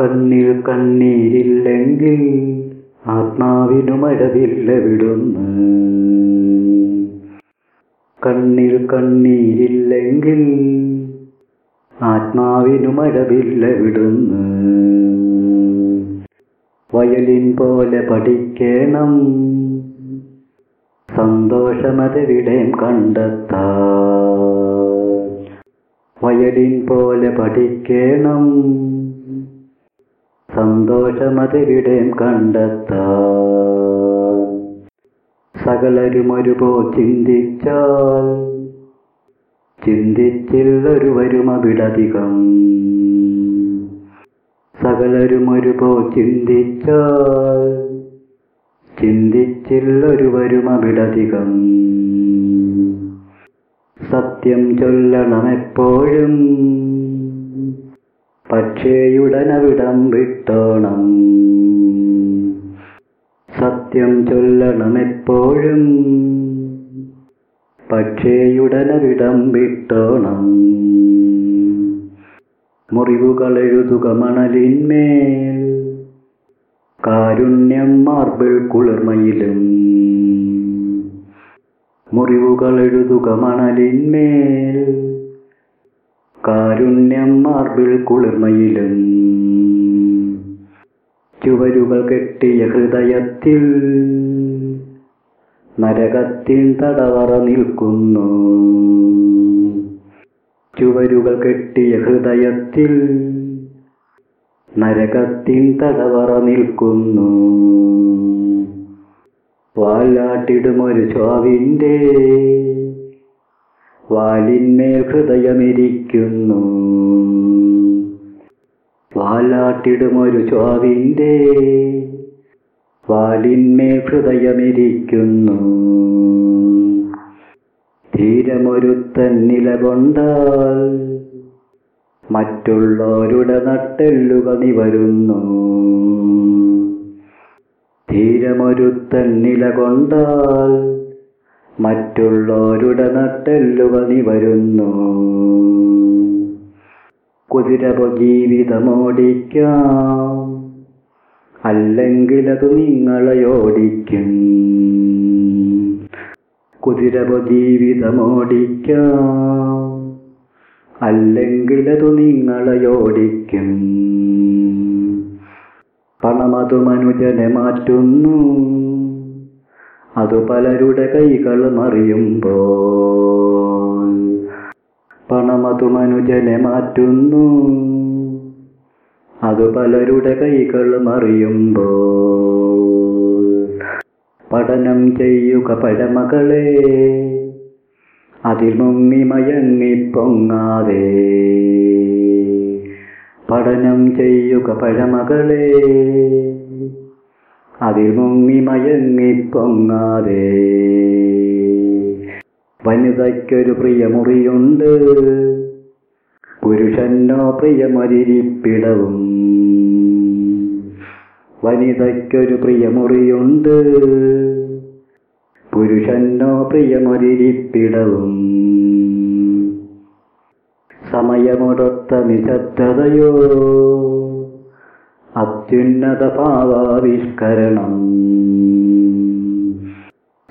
കണ്ണിൽ കണ്ണീരില്ലെങ്കിൽ ആത്മാവിനു മഴവില്ലെവിടുന്ന് കണ്ണിൽ കണ്ണീരില്ലെങ്കിൽ ആത്മാവിനു മഴവില്ലെവിടുന്ന് വയലിൻ പോലെ പഠിക്കണം. സന്തോഷമതെവിടെയും കണ്ടെത്താ വയലിൻ പോലെ പഠിക്കണം. സന്തോഷമതെവിടെയും കണ്ടെത്താൻ. സകലരും ഒരുപോ ചിന്തിച്ചാൽ ചിന്തിച്ചില്ലൊരുവരുമവിടധികം സകലരും ഒരുപോ ചിന്തിച്ചാൽ ചിന്തിച്ചില്ലൊരുവരുമവിടധികം സത്യം ചൊല്ലണമെപ്പോഴും പക്ഷേയുടനവിടം വിട്ടോണം സത്യം ചൊല്ലണമെപ്പോഴും പക്ഷേയുടനവിടം വിട്ടോണം മുറിവുകളെഴുതുക മണലിന്മേൽ കാരുണ്യം മാർബിൾ കുളിർമയിലും. മുറിവുകളെഴുതുക മണലിന്മേൽ കാരുണ്യം മാർബിൾ കുളിർമയിലും. ചുവരുകൾ കെട്ടിയ ഹൃദയത്തിൽ നരകത്തിൻ തടവറ നിൽക്കുന്നു. ചുവരുകൾ കെട്ടിയ ഹൃദയത്തിൽ നരകത്തിൻ തടവറ നിൽക്കുന്നു. വാലാട്ടിടുമൊരു ചാവിന്റെ വാലിന്മേൽ ഹൃദയമിരിക്കുന്നു. വാലാട്ടിടുമൊരു ചാവിന്റെ വാലിന്മേൽ ഹൃദയമിരിക്കുന്നു. ധീരമൊരുത്തൻ നിലകൊണ്ടാൽ മറ്റുള്ളവരുടെ നട്ടെല്ലുക നിവരുന്നു. ധീരമൊരുത്തൻ നിലകൊണ്ടാൽ മറ്റുള്ളവരുടെ നട്ടെല്ലുക നിവരുന്നു കുതിരപോ ജീവിതമോടിക്കാം നിങ്ങളെ ഓടിക്കും കുതിരപോ ജീവിതമോടിക്കാം നിങ്ങളെ ഓടിക്കും പണമതു മനുജനെ മാറ്റുന്നു. അത് പലരുടെ കൈകൾ മറിയുമ്പോൾ പണമതു മനുജനെ മാറ്റുന്നു. അതു പലരുടെ കൈകൾ മറിയുമ്പോൾ പഠനം ചെയ്യുക പഴമകളെ അതിൽ മുങ്ങി മയങ്ങി പൊങ്ങാതെ പഠനം ചെയ്യുക പഴമകളെ. അതിൽ മുങ്ങി മയങ്ങി പൊങ്ങാതെ. വനിതയ്ക്കൊരു പ്രിയമുറിയുണ്ട്. പുരുഷനോ പ്രിയമൊരിപ്പിടവും വനിതയ്ക്കൊരു പ്രിയമുറിയുണ്ട്. പുരുഷനോ പ്രിയമൊരിപ്പിടവും സമയമൊടൊത്ത നിശബ്ദതയോ അത്യുന്നത ഭാവാവിഷ്കരണം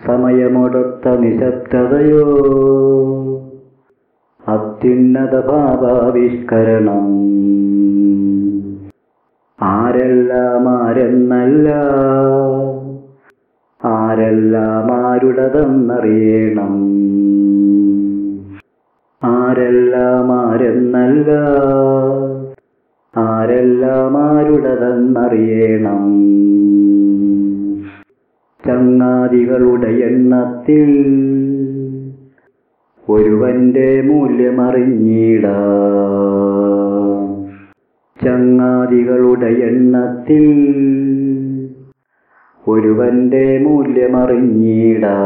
സമയമൊടൊത്ത നിശബ്ദതയോ? അത്യുന്നത ഭാവാവിഷ്കരണം ആരെല്ലാം ആരെന്നല്ല ആരെല്ലാം ആരുടതെന്നറിയണം ആരെല്ലാം ആരെന്നല്ല ആരെല്ലാം ആരുടതെന്നറിയണം. ചങ്ങാതികളുടെ എണ്ണത്തിൽ ഒരുവന്റെ മൂല്യമറിഞ്ഞിടാ. ചങ്ങാതികളുടെ എണ്ണത്തിൽ ഒരുവന്റെ മൂല്യമറിഞ്ഞിടാ.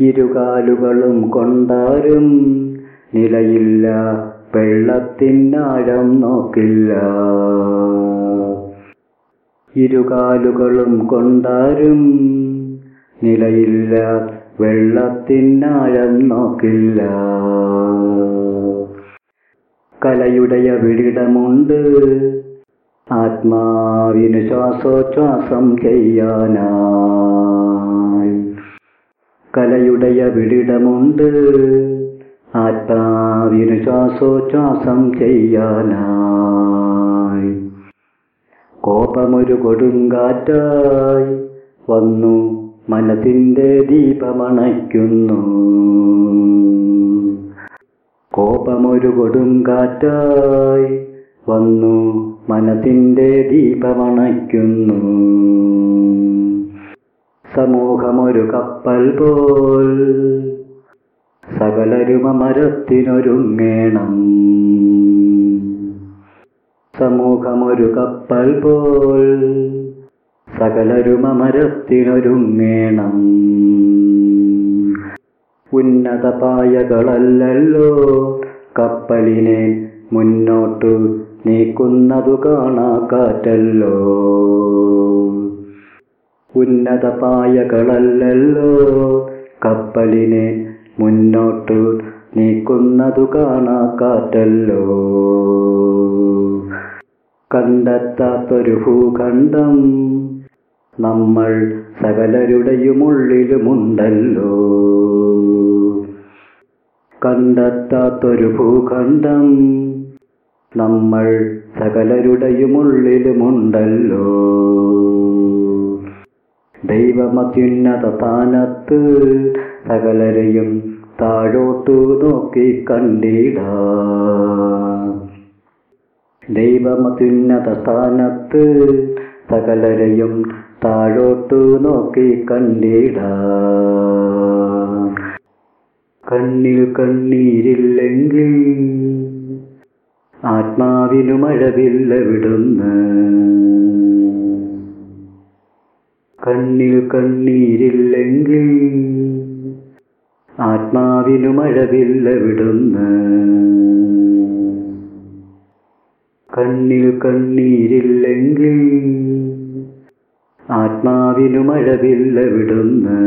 ഇരുകാലുകളും കൊണ്ടാരും നിലയില്ല വെള്ളത്തിനാഴം നോക്കില്ല. ഇരുകാലുകളും കൊണ്ടാരും നിലയില്ല. വെള്ളത്തിനാഴം നോക്കില്ല. കലയുടെ വിടിടമുണ്ട് ആത്മാവിന് ശ്വാസോച്ഛ്വാസം ചെയ്യാനായി. കലയുടെ വിടിടമുണ്ട് ആത്മാവിന് ശ്വാസോച്ഛ്വാസം ചെയ്യാനായി. കോപമൊരു കൊടുങ്കാറ്റായി വന്നു മനസ്സിന്റെ ദീപമണയ്ക്കുന്നു. കോപമൊരു കൊടുങ്കാറ്റായി വന്നു മനസ്സിന്റെ ദീപമണയ്ക്കുന്നു. സമൂഹമൊരു കപ്പൽ പോൽ സകലരുമ മരത്തിനൊരുങ്ങേണം സമൂഹമൊരു കപ്പൽ പോൽ സകലരുമ മരത്തിനൊരുങ്ങേണം ഉന്നത പായകളല്ലല്ലോ കപ്പലിനെ മുന്നോട്ടു നീക്കുന്നതു കാണാ കാറ്റല്ലോ. ഉന്നത പായകളല്ലല്ലോ കപ്പലിനെ മുന്നോട്ടു നീക്കുന്നതു കാണാ കാറ്റല്ലോ. കണ്ടെത്താത്തൊരു ഭൂഖണ്ഡം നമ്മൾ സകലരുടെയുമുള്ളിലുമുണ്ടല്ലോ കണ്ടെത്താത്തൊരു ഭൂഖണ്ഡം നമ്മൾ സകലരുടെയുമുള്ളിലുമുണ്ടല്ലോ ദൈവമത്യുന്നത സ്ഥാനത്ത് സകലരെയും താഴോട്ടു നോക്കി കണ്ടിട. ദൈവമത്യുന്നത സ്ഥാനത്ത് സകലരെയും താഴോട്ടു നോക്കി കണ്ടിട. കണ്ണിൽ കണ്ണീരില്ലെങ്കിൽ ആത്മാവിനു മഴവില്ല വിടുന്ന്. കണ്ണിൽ കണ്ണീരില്ലെങ്കിൽ ആത്മാവിനു മഴവില്ല വിടുന്ന്. കണ്ണിൽ കണ്ണീരില്ലെങ്കിൽ ആത്മാവിനു മഴവില്ല വിടുന്ന്.